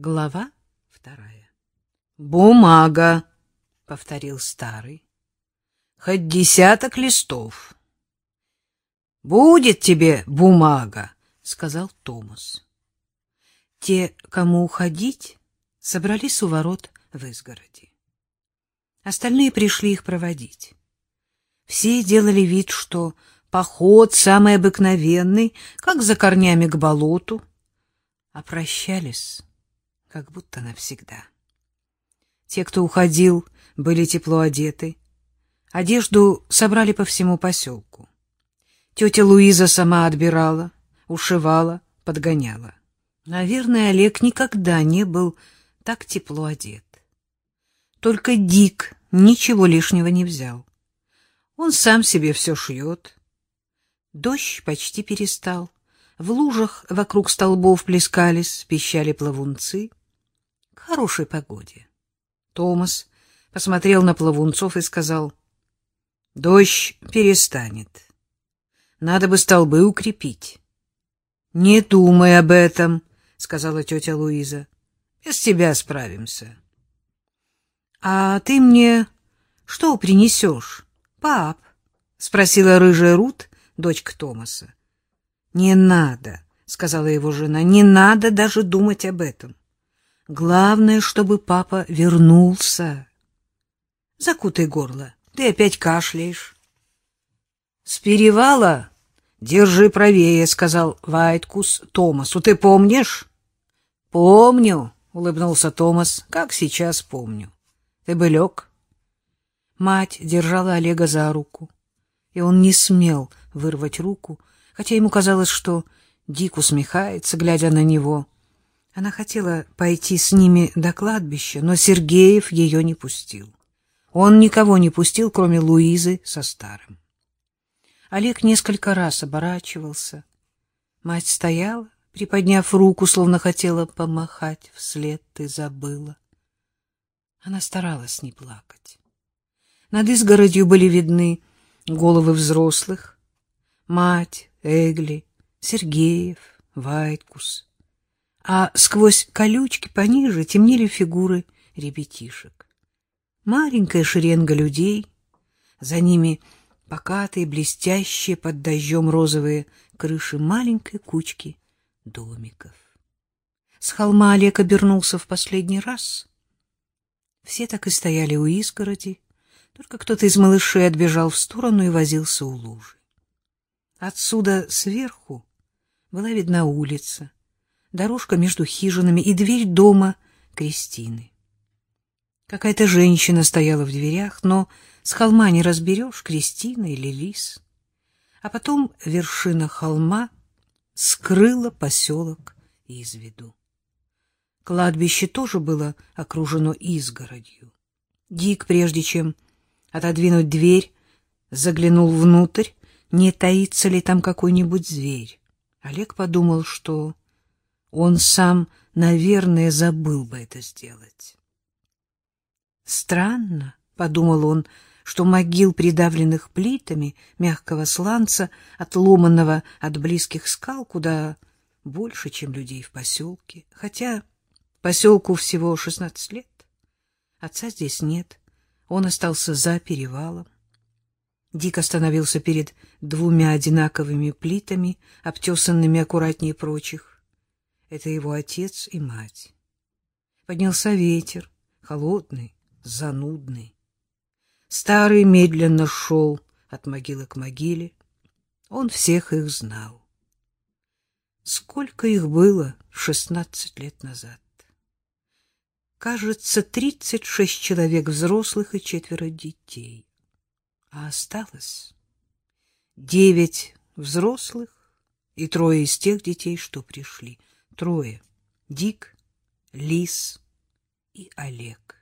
Глава вторая. «Бумага», — повторил старый. «Хоть десяток листов». «Будет тебе бумага», — сказал Томас. Те, кому уходить, собрались у ворот в изгороди. Остальные пришли их проводить. Все делали вид, что поход самый обыкновенный, как за корнями к болоту, а прощались как будто навсегда. Те, кто уходил, были тепло одеты. Одежду собрали по всему поселку. Тетя Луиза сама отбирала, ушивала, подгоняла. Наверное, Олег никогда не был так тепло одет. Только Дик ничего лишнего не взял. Он сам себе все шьет. Дождь почти перестал. В лужах вокруг столбов плескались, пищали плавунцы. Хорошей погоде. Томас посмотрел на плавунцов и сказал, — Дождь перестанет. Надо бы столбы укрепить. — Не думай об этом, — сказала тетя Луиза. — Без тебя справимся. — А ты мне что принесешь, пап? — спросила рыжая Рут, дочка Томаса. Не надо, сказала его жена. Не надо даже думать об этом. Главное, чтобы папа вернулся. Закутай горло. Ты опять кашляешь. С перевала держи правее, сказал Вайткус Томасу. Ты помнишь? Помню, улыбнулся Томас. Как сейчас помню. Ты бы лег. Мать держала Олега за руку, и он не смел вырвать руку, хотя ему казалось, что Дик усмехается, глядя на него. Она хотела пойти с ними до кладбища, но Сергеев ее не пустил. Он никого не пустил, кроме Луизы со старым. Олег несколько раз оборачивался. Мать стояла, приподняв руку, словно хотела помахать вслед, ты забыла. Она старалась не плакать. Над изгородью были видны головы взрослых, мать, Эгли, Сергеев, Вайткус. А сквозь колючки пониже темнели фигуры ребятишек. Маленькая шеренга людей, за ними покатые, блестящие под дождем розовые крыши маленькой кучки домиков. С холма Олег обернулся в последний раз. Все так и стояли у изгороди, только кто-то из малышей отбежал в сторону и возился у лужи. Отсюда сверху была видна улица, дорожка между хижинами и дверь дома Кристины. Какая-то женщина стояла в дверях, но с холма не разберешь, Кристина или Лис. А потом вершина холма скрыла поселок из виду. Кладбище тоже было окружено изгородью. Дик, прежде чем отодвинуть дверь, заглянул внутрь не таится ли там какой-нибудь зверь. Олег подумал, что он сам, наверное, забыл бы это сделать. Странно, — подумал он, — что могил, придавленных плитами мягкого сланца, отломанного от близких скал, куда больше, чем людей в поселке. Хотя поселку всего шестнадцать лет. Отца здесь нет, он остался за перевалом. Дик остановился перед двумя одинаковыми плитами, обтесанными аккуратнее прочих. Это его отец и мать. Поднялся ветер, холодный, занудный. Старый медленно шел от могилы к могиле. Он всех их знал. Сколько их было шестнадцать лет назад? Кажется, тридцать шесть человек взрослых и четверо детей а осталось девять взрослых и трое из тех детей, что пришли. Трое. Дик, Лис и Олег.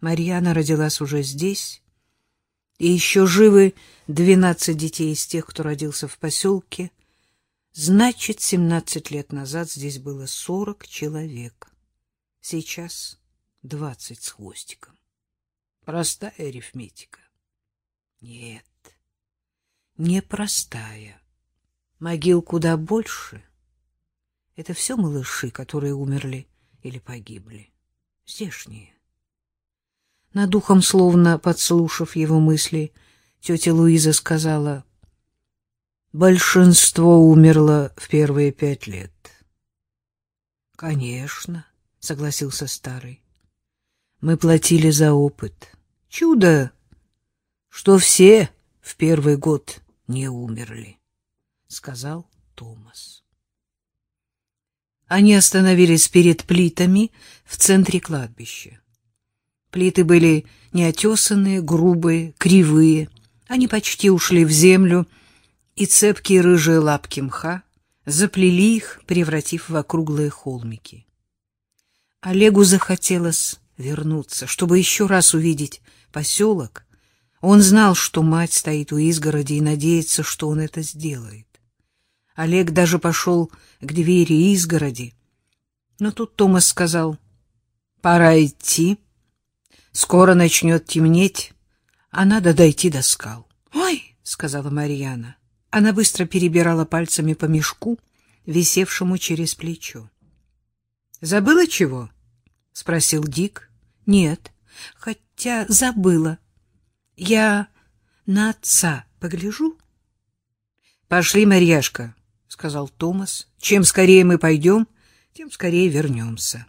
Марьяна родилась уже здесь, и еще живы двенадцать детей из тех, кто родился в поселке. Значит, семнадцать лет назад здесь было сорок человек. Сейчас двадцать с хвостиком. Простая арифметика. Нет, непростая. Могил куда больше. Это все малыши, которые умерли или погибли. Здешние. Над ухом, словно подслушав его мысли, тетя Луиза сказала, «Большинство умерло в первые пять лет». «Конечно», — согласился старый. «Мы платили за опыт. Чудо, что все в первый год не умерли», — сказал Томас. Они остановились перед плитами в центре кладбища. Плиты были неотесанные, грубые, кривые. Они почти ушли в землю, и цепкие рыжие лапки мха заплели их, превратив в округлые холмики. Олегу захотелось вернуться, чтобы еще раз увидеть поселок. Он знал, что мать стоит у изгороди и надеется, что он это сделает. Олег даже пошел к двери изгороди. Но тут Томас сказал, «Пора идти. Скоро начнет темнеть, а надо дойти до скал». «Ой!» — сказала Марьяна. Она быстро перебирала пальцами по мешку, висевшему через плечо. «Забыла чего?» — спросил Дик. «Нет, хотя забыла. Я на отца погляжу?» «Пошли, Марьяшка», — сказал Томас. — Чем скорее мы пойдем, тем скорее вернемся.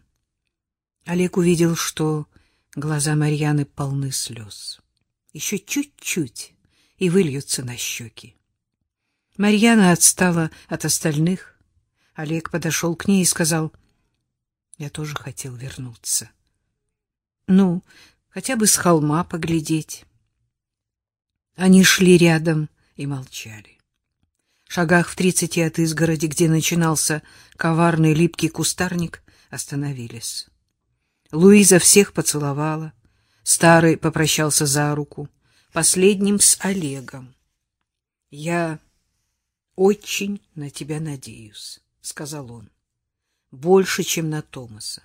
Олег увидел, что глаза Марьяны полны слез. Еще чуть-чуть, и выльются на щеки. Марьяна отстала от остальных. Олег подошел к ней и сказал, — Я тоже хотел вернуться. — Ну, хотя бы с холма поглядеть. Они шли рядом и молчали шагах в тридцати от изгороди, где начинался коварный липкий кустарник, остановились. Луиза всех поцеловала. Старый попрощался за руку, последним с Олегом. — Я очень на тебя надеюсь, — сказал он. — Больше, чем на Томаса.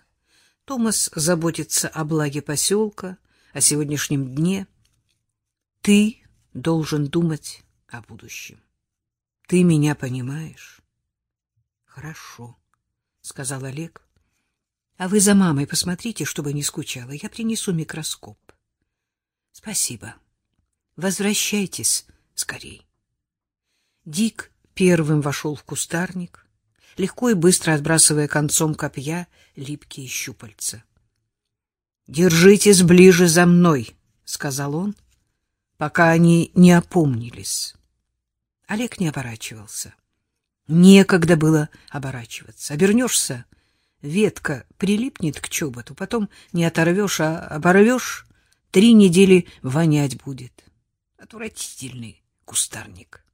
Томас заботится о благе поселка, о сегодняшнем дне. Ты должен думать о будущем. Ты меня понимаешь? Хорошо, сказал Олег. А вы за мамой посмотрите, чтобы не скучала. Я принесу микроскоп. Спасибо. Возвращайтесь скорей. Дик первым вошел в кустарник, легко и быстро отбрасывая концом копья липкие щупальца. Держитесь ближе за мной, сказал он, пока они не опомнились. Олег не оборачивался. Некогда было оборачиваться. Обернешься, ветка прилипнет к чоботу, потом не оторвешь, а оборвешь, три недели вонять будет. Отвратительный кустарник.